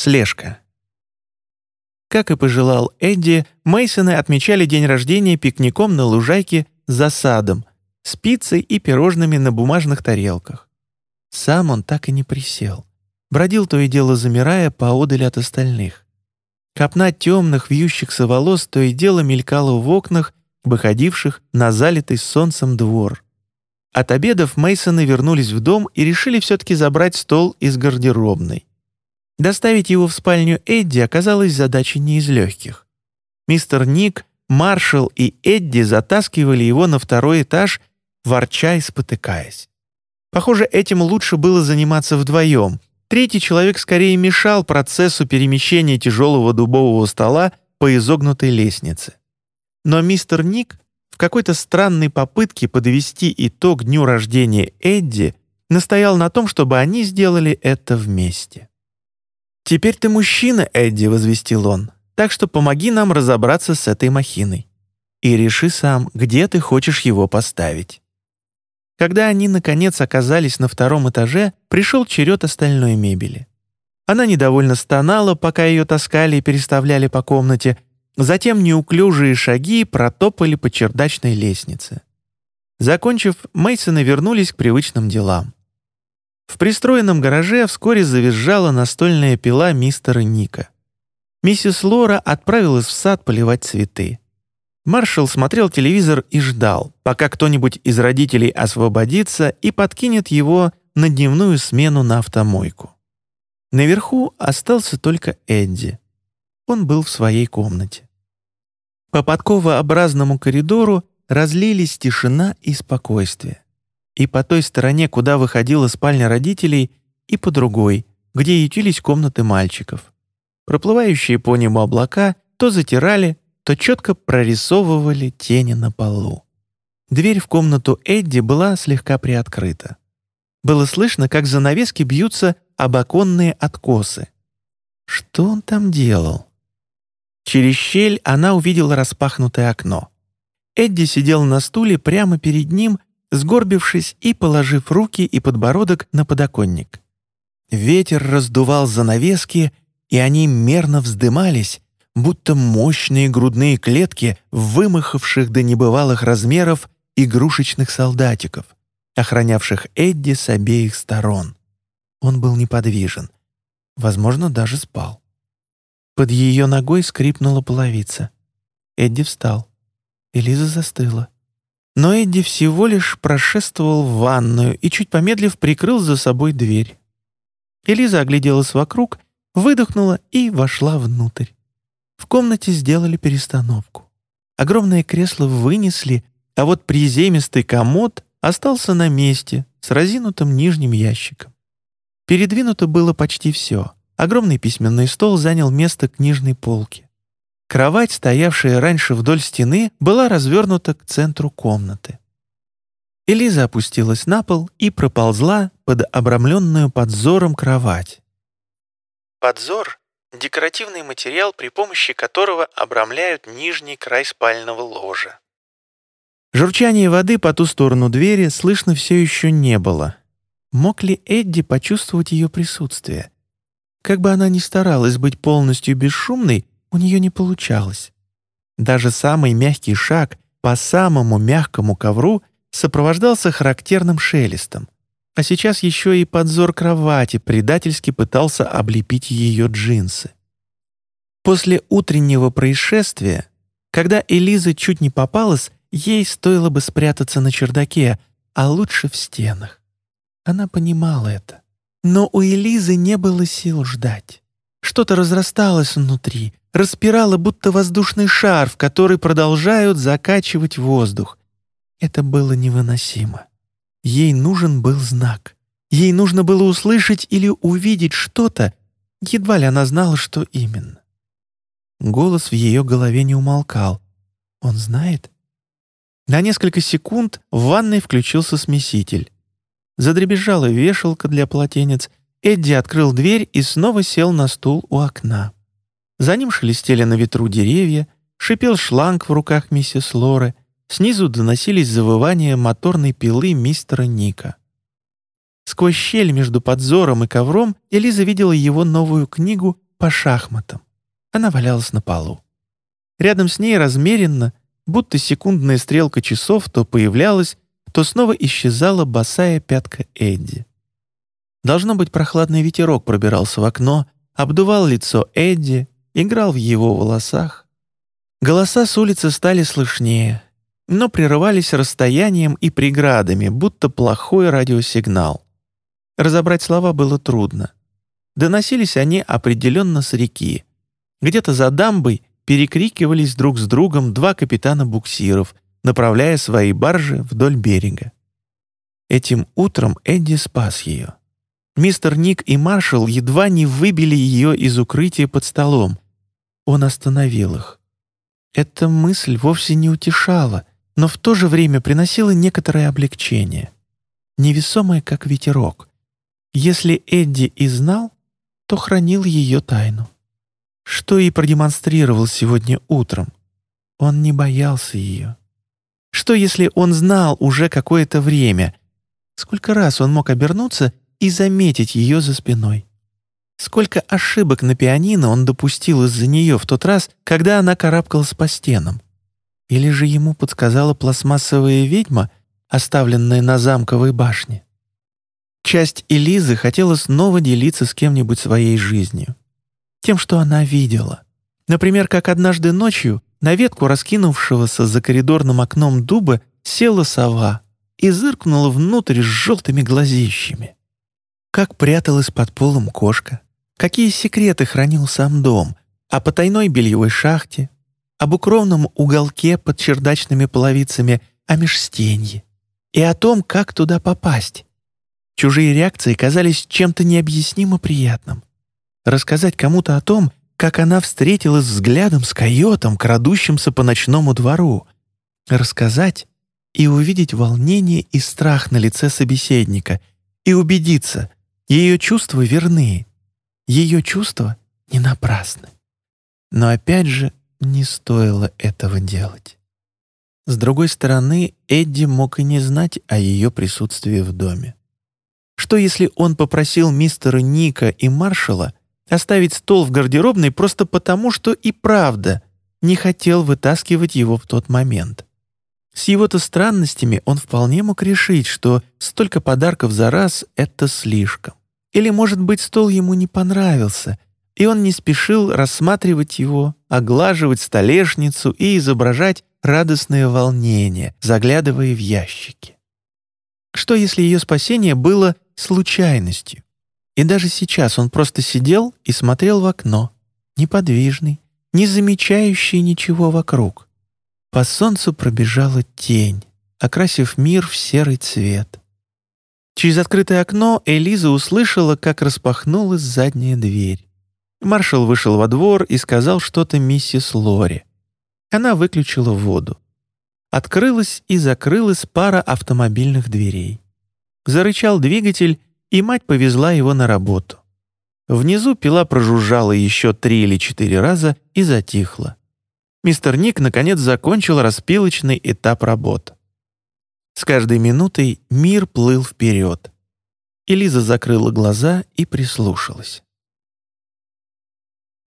Слежка. Как и пожелал Эдди, Мейсоны отмечали день рождения пикником на лужайке за садом, с пиццей и пирожными на бумажных тарелках. Сам он так и не присел. Бродил то и дело замирая поодаль от остальных. Копна темных вьющихся волос то и дело мелькала в окнах, выходивших на залитый солнцем двор. От обедов Мейсоны вернулись в дом и решили все-таки забрать стол из гардеробной. Доставить его в спальню Эдди оказалась задачей не из легких. Мистер Ник, Маршал и Эдди затаскивали его на второй этаж, ворча и спотыкаясь. Похоже, этим лучше было заниматься вдвоем. Третий человек скорее мешал процессу перемещения тяжелого дубового стола по изогнутой лестнице. Но мистер Ник в какой-то странной попытке подвести итог дню рождения Эдди настоял на том, чтобы они сделали это вместе. «Теперь ты мужчина, Эдди», — возвестил он, «так что помоги нам разобраться с этой махиной. И реши сам, где ты хочешь его поставить». Когда они, наконец, оказались на втором этаже, пришел черед остальной мебели. Она недовольно стонала, пока ее таскали и переставляли по комнате, затем неуклюжие шаги протопали по чердачной лестнице. Закончив, Мейсоны вернулись к привычным делам. В пристроенном гараже вскоре завизжала настольная пила мистера Ника. Миссис Лора отправилась в сад поливать цветы. Маршал смотрел телевизор и ждал, пока кто-нибудь из родителей освободится и подкинет его на дневную смену на автомойку. Наверху остался только Эдди. Он был в своей комнате. По подковообразному коридору разлились тишина и спокойствие. И по той стороне, куда выходила спальня родителей, и по другой, где ютились комнаты мальчиков. Проплывающие по небу облака то затирали, то четко прорисовывали тени на полу. Дверь в комнату Эдди была слегка приоткрыта. Было слышно, как занавески бьются об оконные откосы. Что он там делал? Через щель она увидела распахнутое окно. Эдди сидел на стуле прямо перед ним, сгорбившись и положив руки и подбородок на подоконник. Ветер раздувал занавески, и они мерно вздымались, будто мощные грудные клетки вымахавших до небывалых размеров игрушечных солдатиков, охранявших Эдди с обеих сторон. Он был неподвижен, возможно, даже спал. Под ее ногой скрипнула половица. Эдди встал. Элиза застыла. Но Эдди всего лишь прошествовал в ванную и, чуть помедлив, прикрыл за собой дверь. Элиза огляделась вокруг, выдохнула и вошла внутрь. В комнате сделали перестановку. Огромное кресло вынесли, а вот приземистый комод остался на месте с разинутым нижним ящиком. Передвинуто было почти все. Огромный письменный стол занял место книжной полки. Кровать, стоявшая раньше вдоль стены, была развернута к центру комнаты. Элиза опустилась на пол и проползла под обрамленную подзором кровать. Подзор декоративный материал, при помощи которого обрамляют нижний край спального ложа. Журчание воды по ту сторону двери слышно все еще не было. Мог ли Эдди почувствовать ее присутствие? Как бы она ни старалась быть полностью бесшумной, у нее не получалось. Даже самый мягкий шаг по самому мягкому ковру сопровождался характерным шелестом. А сейчас еще и подзор кровати предательски пытался облепить ее джинсы. После утреннего происшествия, когда Элиза чуть не попалась, ей стоило бы спрятаться на чердаке, а лучше в стенах. Она понимала это. Но у Элизы не было сил ждать. Что-то разрасталось внутри, распирало будто воздушный шар, в который продолжают закачивать воздух. Это было невыносимо. Ей нужен был знак. Ей нужно было услышать или увидеть что-то, едва ли она знала, что именно. Голос в ее голове не умолкал. «Он знает?» На несколько секунд в ванной включился смеситель. Задребезжала вешалка для полотенец. Эдди открыл дверь и снова сел на стул у окна. За ним шелестели на ветру деревья, шипел шланг в руках миссис Лоры — Снизу доносились завывания моторной пилы мистера Ника. Сквозь щель между подзором и ковром Элиза видела его новую книгу по шахматам. Она валялась на полу. Рядом с ней размеренно, будто секундная стрелка часов, то появлялась, то снова исчезала босая пятка Эдди. Должно быть, прохладный ветерок пробирался в окно, обдувал лицо Эдди, играл в его волосах. Голоса с улицы стали слышнее, но прерывались расстоянием и преградами, будто плохой радиосигнал. Разобрать слова было трудно. Доносились они определенно с реки. Где-то за дамбой перекрикивались друг с другом два капитана буксиров, направляя свои баржи вдоль берега. Этим утром Эдди спас ее. Мистер Ник и Маршал едва не выбили ее из укрытия под столом. Он остановил их. Эта мысль вовсе не утешала, но в то же время приносила некоторое облегчение. Невесомое, как ветерок. Если Эдди и знал, то хранил ее тайну. Что и продемонстрировал сегодня утром. Он не боялся ее. Что, если он знал уже какое-то время? Сколько раз он мог обернуться и заметить ее за спиной? Сколько ошибок на пианино он допустил из-за нее в тот раз, когда она карабкалась по стенам? Или же ему подсказала пластмассовая ведьма, оставленная на замковой башне? Часть Элизы хотела снова делиться с кем-нибудь своей жизнью. Тем, что она видела. Например, как однажды ночью на ветку раскинувшегося за коридорным окном дуба села сова и зыркнула внутрь с желтыми глазищами. Как пряталась под полом кошка, какие секреты хранил сам дом, о потайной бельевой шахте, об укромном уголке под чердачными половицами, о межстенье и о том, как туда попасть. Чужие реакции казались чем-то необъяснимо приятным. Рассказать кому-то о том, как она встретилась взглядом с койотом, крадущимся по ночному двору. Рассказать и увидеть волнение и страх на лице собеседника, и убедиться, ее чувства верны, ее чувства не напрасны. Но опять же, не стоило этого делать. С другой стороны, Эдди мог и не знать о ее присутствии в доме. Что если он попросил мистера Ника и маршала оставить стол в гардеробной просто потому, что и правда не хотел вытаскивать его в тот момент? С его-то странностями он вполне мог решить, что столько подарков за раз — это слишком. Или, может быть, стол ему не понравился, и он не спешил рассматривать его, оглаживать столешницу и изображать радостное волнение, заглядывая в ящики. Что если ее спасение было случайностью. И даже сейчас он просто сидел и смотрел в окно, неподвижный, не замечающий ничего вокруг. По солнцу пробежала тень, окрасив мир в серый цвет. Через открытое окно Элиза услышала, как распахнулась задняя дверь. Маршал вышел во двор и сказал что-то миссис Лори. Она выключила воду. Открылась и закрылась пара автомобильных дверей. Зарычал двигатель, и мать повезла его на работу. Внизу пила прожужжала еще три или четыре раза и затихла. Мистер Ник наконец закончил распилочный этап работ. С каждой минутой мир плыл вперед. Элиза закрыла глаза и прислушалась.